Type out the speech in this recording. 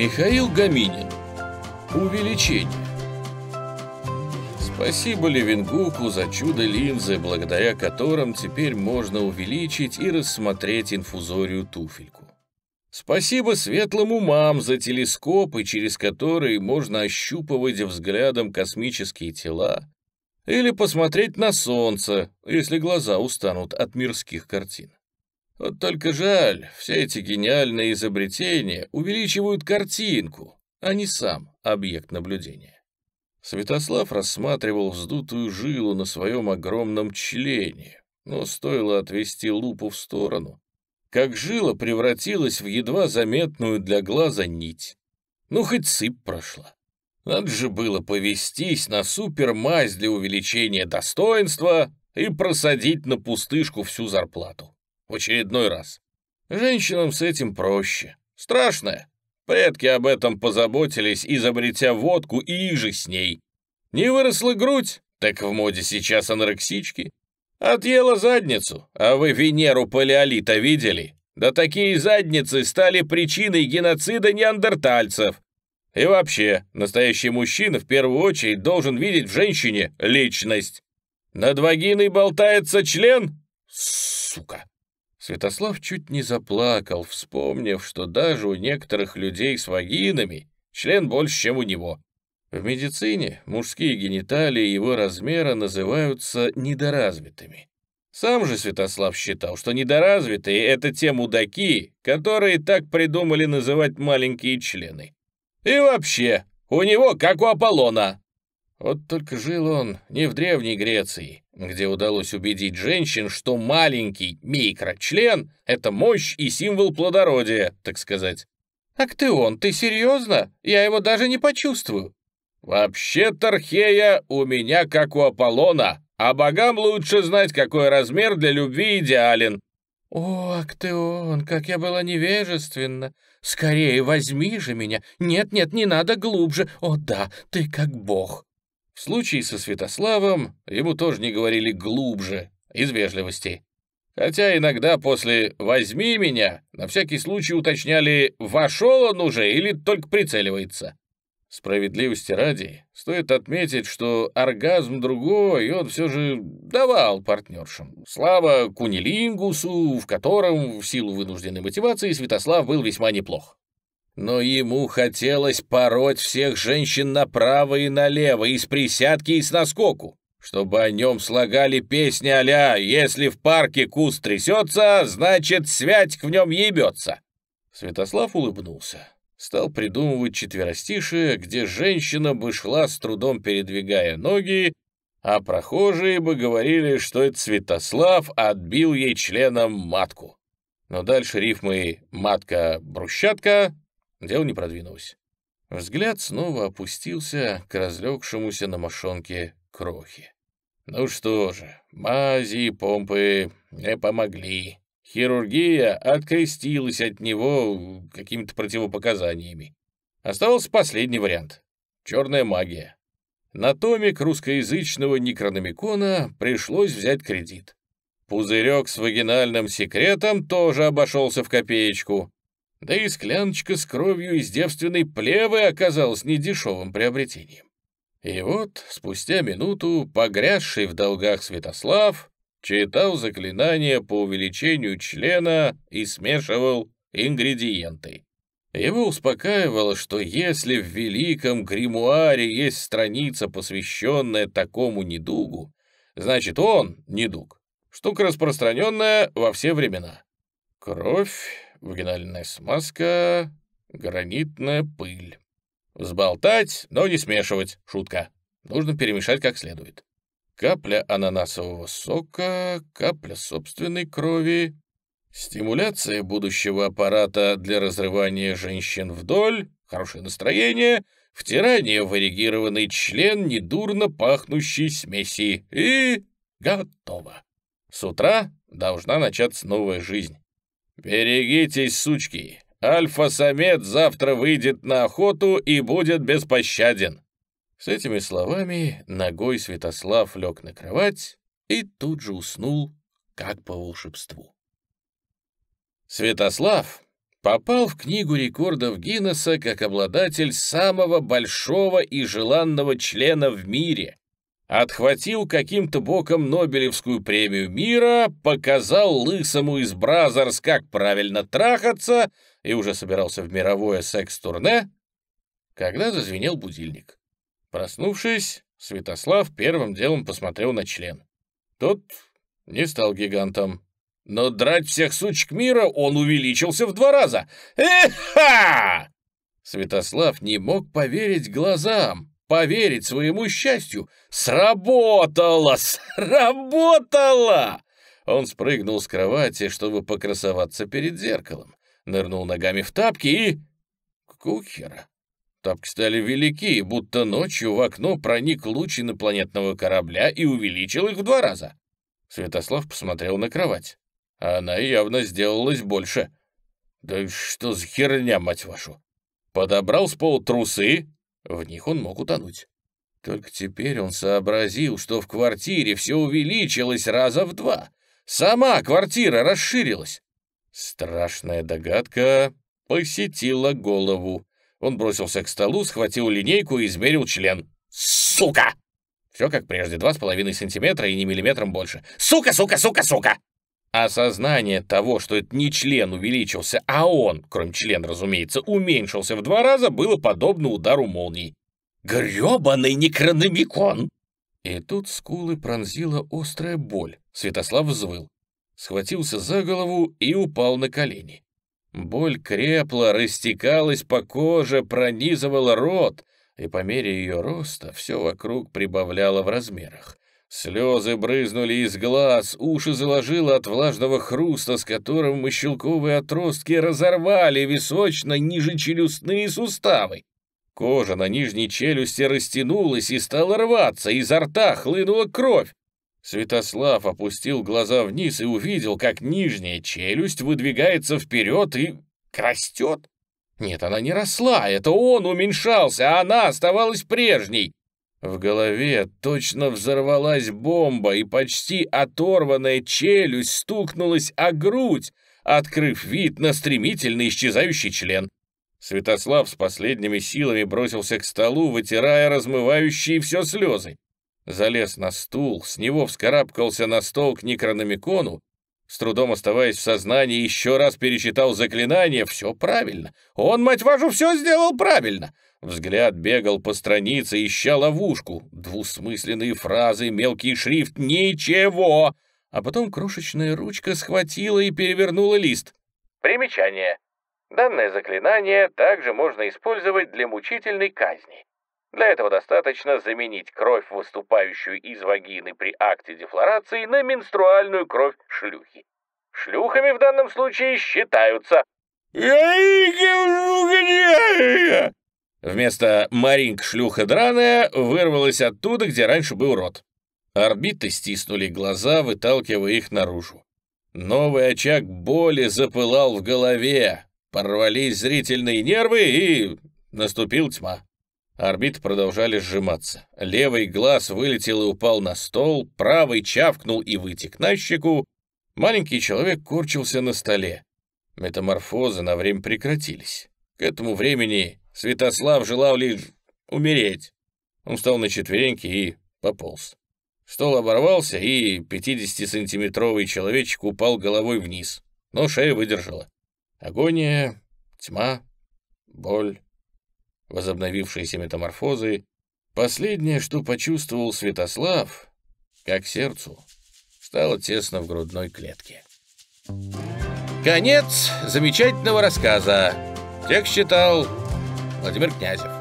Михаил Гаминин. Увеличение. Спасибо Левингуку за чудо линзы, благодаря которым теперь можно увеличить и рассмотреть инфузорию туфельку. Спасибо светлым умам за телескопы, через которые можно ощупывать взглядом космические тела, или посмотреть на солнце, если глаза устанут от мирских картин. Вот только жаль, все эти гениальные изобретения увеличивают картинку, а не сам объект наблюдения. Святослав рассматривал вздутую жилу на своем огромном члене, но стоило отвести лупу в сторону, как жила превратилась в едва заметную для глаза нить. Ну, хоть сыпь прошла. Надо же было повестись на супермазь для увеличения достоинства и просадить на пустышку всю зарплату в очередной раз. Женщинам с этим проще. Страшное. Предки об этом позаботились, изобретя водку и иже с ней. Не выросла грудь, так в моде сейчас анорексички. Отъела задницу, а вы Венеру палеолита видели? Да такие задницы стали причиной геноцида неандертальцев. И вообще, настоящий мужчина в первую очередь должен видеть в женщине личность. Над вагиной болтается член? Сука. Святослав чуть не заплакал, вспомнив, что даже у некоторых людей с вагинами член больше, чем у него. В медицине мужские гениталии его размера называются недоразвитыми. Сам же Святослав считал, что недоразвитые — это те мудаки, которые так придумали называть маленькие члены. И вообще, у него как у Аполлона. Вот только жил он не в Древней Греции, где удалось убедить женщин, что маленький микрочлен — это мощь и символ плодородия, так сказать. «Актеон, ты серьезно? Я его даже не почувствую». «Вообще, Тархея, у меня как у Аполлона, а богам лучше знать, какой размер для любви идеален». «О, Актеон, как я была невежественна! Скорее возьми же меня! Нет-нет, не надо глубже! О да, ты как бог!» В со Святославом ему тоже не говорили глубже, из вежливости. Хотя иногда после «возьми меня» на всякий случай уточняли, вошел он уже или только прицеливается. Справедливости ради, стоит отметить, что оргазм другой он все же давал партнершам. Слава Кунилингусу, в котором, в силу вынужденной мотивации, Святослав был весьма неплох. Но ему хотелось пороть всех женщин направо и налево, из присядки и с наскоку, чтобы о нем слагали песни а «Если в парке куст трясется, значит, святик в нем ебется». Святослав улыбнулся. Стал придумывать четверостишие, где женщина бы шла с трудом передвигая ноги, а прохожие бы говорили, что это Святослав отбил ей членом матку. Но дальше рифмы «матка-брусчатка» Дело не продвинулось. Взгляд снова опустился к разлегшемуся на мошонке крохе. Ну что же, мази и помпы не помогли. Хирургия открестилась от него какими-то противопоказаниями. Оставался последний вариант — черная магия. На томик русскоязычного некрономикона пришлось взять кредит. Пузырек с вагинальным секретом тоже обошелся в копеечку. Да и скляночка с кровью из девственной плевы оказалась недешевым приобретением. И вот, спустя минуту, погрязший в долгах Святослав читал заклинания по увеличению члена и смешивал ингредиенты. Его успокаивало, что если в великом гримуаре есть страница, посвященная такому недугу, значит он, недуг, штука распространенная во все времена. Кровь вагинальная смазка, гранитная пыль. Взболтать, но не смешивать, шутка. Нужно перемешать как следует. Капля ананасового сока, капля собственной крови, стимуляция будущего аппарата для разрывания женщин вдоль, хорошее настроение, втирание в эрегированный член недурно пахнущей смеси и готово. С утра должна начаться новая жизнь. «Берегитесь, сучки! Альфа-самец завтра выйдет на охоту и будет беспощаден!» С этими словами ногой Святослав лег на кровать и тут же уснул, как по волшебству. Святослав попал в книгу рекордов Гиннесса как обладатель самого большого и желанного члена в мире. Отхватил каким-то боком Нобелевскую премию мира, показал лысому из Brazzers, как правильно трахаться, и уже собирался в мировое секс-турне, когда зазвенел будильник. Проснувшись, Святослав первым делом посмотрел на член. Тот не стал гигантом, но драть всех сучек мира он увеличился в два раза. Эха! Святослав не мог поверить глазам, поверить своему счастью. Сработало! Сработало! Он спрыгнул с кровати, чтобы покрасоваться перед зеркалом, нырнул ногами в тапки и... Кухера. Тапки стали велики, будто ночью в окно проник луч инопланетного корабля и увеличил их в два раза. Святослав посмотрел на кровать. Она явно сделалась больше. Да что за херня, мать вашу? Подобрал с пола трусы, в них он мог утонуть. Только теперь он сообразил, что в квартире все увеличилось раза в два. Сама квартира расширилась. Страшная догадка посетила голову. Он бросился к столу, схватил линейку и измерил член. «Сука!» Все как прежде, два с половиной сантиметра и не миллиметром больше. «Сука, сука, сука, сука!» Осознание того, что это не член увеличился, а он, кроме члена, разумеется, уменьшился в два раза, было подобно удару молнии. «Грёбаный некрономикон!» И тут скулы пронзила острая боль. Святослав взвыл. Схватился за голову и упал на колени. Боль крепла, растекалась по коже, пронизывала рот, и по мере ее роста все вокруг прибавляло в размерах. Слезы брызнули из глаз, уши заложило от влажного хруста, с которым мощелковые отростки разорвали височно-нижечелюстные суставы. Кожа на нижней челюсти растянулась и стала рваться, изо рта хлынула кровь. Святослав опустил глаза вниз и увидел, как нижняя челюсть выдвигается вперед и растет. Нет, она не росла, это он уменьшался, а она оставалась прежней. В голове точно взорвалась бомба, и почти оторванная челюсть стукнулась о грудь, открыв вид на стремительно исчезающий член. Святослав с последними силами бросился к столу, вытирая размывающие все слезы. Залез на стул, с него вскарабкался на стол к некрономикону, с трудом оставаясь в сознании, еще раз перечитал заклинание. Все правильно. Он, мать вашу, все сделал правильно. Взгляд бегал по странице, ища ловушку. Двусмысленные фразы, мелкий шрифт, ничего. А потом крошечная ручка схватила и перевернула лист. Примечание. Данное заклинание также можно использовать для мучительной казни. Для этого достаточно заменить кровь, выступающую из вагины при акте дефлорации, на менструальную кровь шлюхи. Шлюхами в данном случае считаются... Вместо «Маринка шлюха драная» вырвалась оттуда, где раньше был рот. Орбиты стиснули глаза, выталкивая их наружу. Новый очаг боли запылал в голове, порвались зрительные нервы, и наступил тьма. Орбиты продолжали сжиматься. Левый глаз вылетел и упал на стол, правый чавкнул и вытек на щеку. Маленький человек корчился на столе. Метаморфозы на время прекратились. К этому времени Святослав желал лишь умереть. Он встал на четвереньки и пополз. Стол оборвался, и 50-сантиметровый человечек упал головой вниз, но шея выдержала. Агония, тьма, боль, возобновившиеся метаморфозы. Последнее, что почувствовал Святослав, как сердцу, стало тесно в грудной клетке. Конец замечательного рассказа. Текст читал Владимир Князев